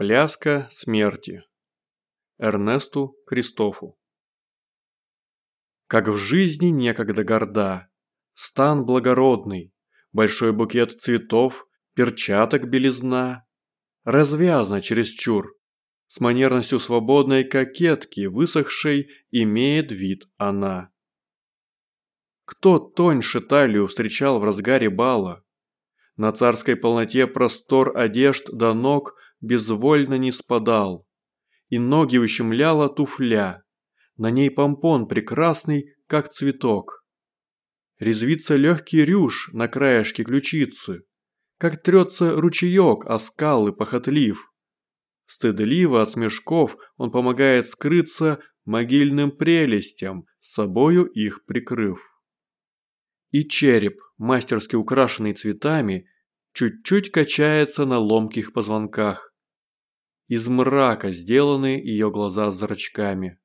Пляска смерти. Эрнесту Кристофу. Как в жизни некогда горда, стан благородный, большой букет цветов, перчаток белизна, развязна чересчур, с манерностью свободной кокетки, высохшей, имеет вид она. Кто тоньше талию встречал в разгаре бала? На царской полноте простор одежд до ног безвольно не спадал, и ноги ущемляла туфля, на ней помпон прекрасный, как цветок. Резвится легкий рюш на краешке ключицы, как трется ручеек о скалы похотлив. Стыдливо от смешков он помогает скрыться могильным прелестям, собою их прикрыв. И череп, мастерски украшенный цветами, чуть-чуть качается на ломких позвонках. Из мрака сделаны ее глаза зрачками.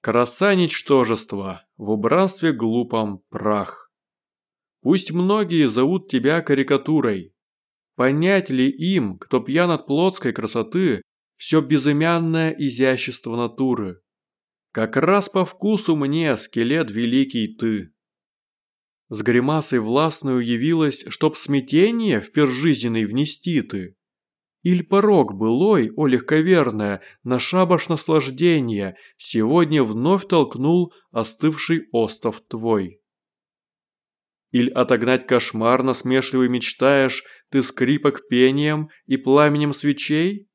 Краса ничтожества, в убранстве глупом прах. Пусть многие зовут тебя карикатурой. Понять ли им, кто пьян от плотской красоты, все безымянное изящество натуры? Как раз по вкусу мне, скелет великий ты. С гримасой властную явилась, чтоб смятение в пер жизненный внести ты. Иль порог былой, о легковерная, на шабаш наслаждения, сегодня вновь толкнул остывший остов твой. Иль отогнать кошмар насмешливый мечтаешь ты скрипок пением и пламенем свечей?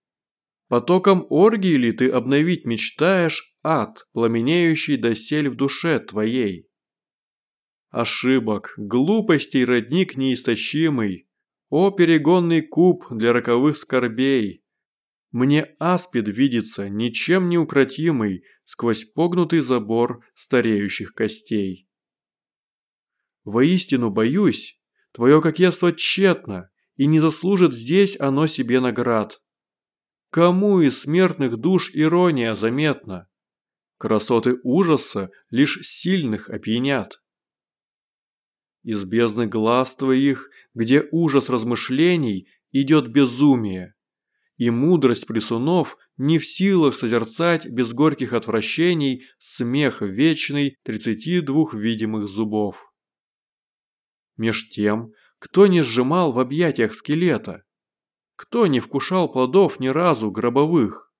Потоком оргии ли ты обновить мечтаешь ад, пламенеющий досель в душе твоей? Ошибок, глупостей родник неистощимый, о перегонный куб для роковых скорбей! Мне аспид видится, ничем не укротимый, сквозь погнутый забор стареющих костей. Воистину боюсь, твое кокетство тщетно, и не заслужит здесь оно себе наград. Кому из смертных душ ирония заметна? Красоты ужаса лишь сильных опьянят. Из бездны глаз твоих, где ужас размышлений, идет безумие. И мудрость присунов не в силах созерцать без горьких отвращений смех вечный тридцати двух видимых зубов. Меж тем, кто не сжимал в объятиях скелета? Кто не вкушал плодов ни разу гробовых?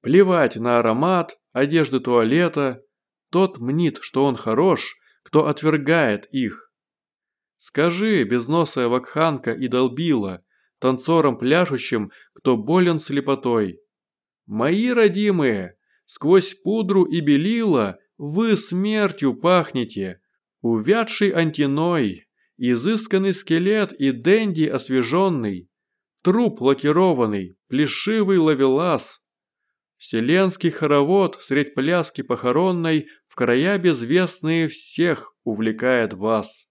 Плевать на аромат, одежды туалета, тот мнит, что он хорош, кто отвергает их. Скажи, безносая вакханка и долбила, танцорам пляшущим, кто болен слепотой. Мои родимые, сквозь пудру и белила вы смертью пахнете, увядший антиной, изысканный скелет и денди освеженный, труп лакированный, плешивый лавелас, вселенский хоровод средь пляски похоронной края безвестные всех увлекает вас.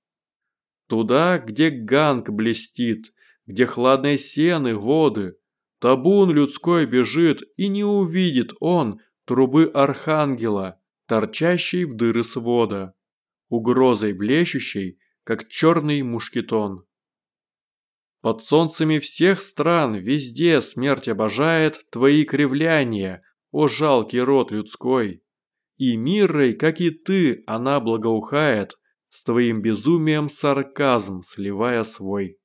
Туда, где ганг блестит, где хладные сены, воды, табун людской бежит, и не увидит он трубы архангела, торчащей в дыры свода, угрозой блещущей, как черный мушкетон. Под солнцами всех стран везде смерть обожает твои кривляния, о жалкий род людской. И мирой, как и ты, она благоухает, с твоим безумием сарказм сливая свой.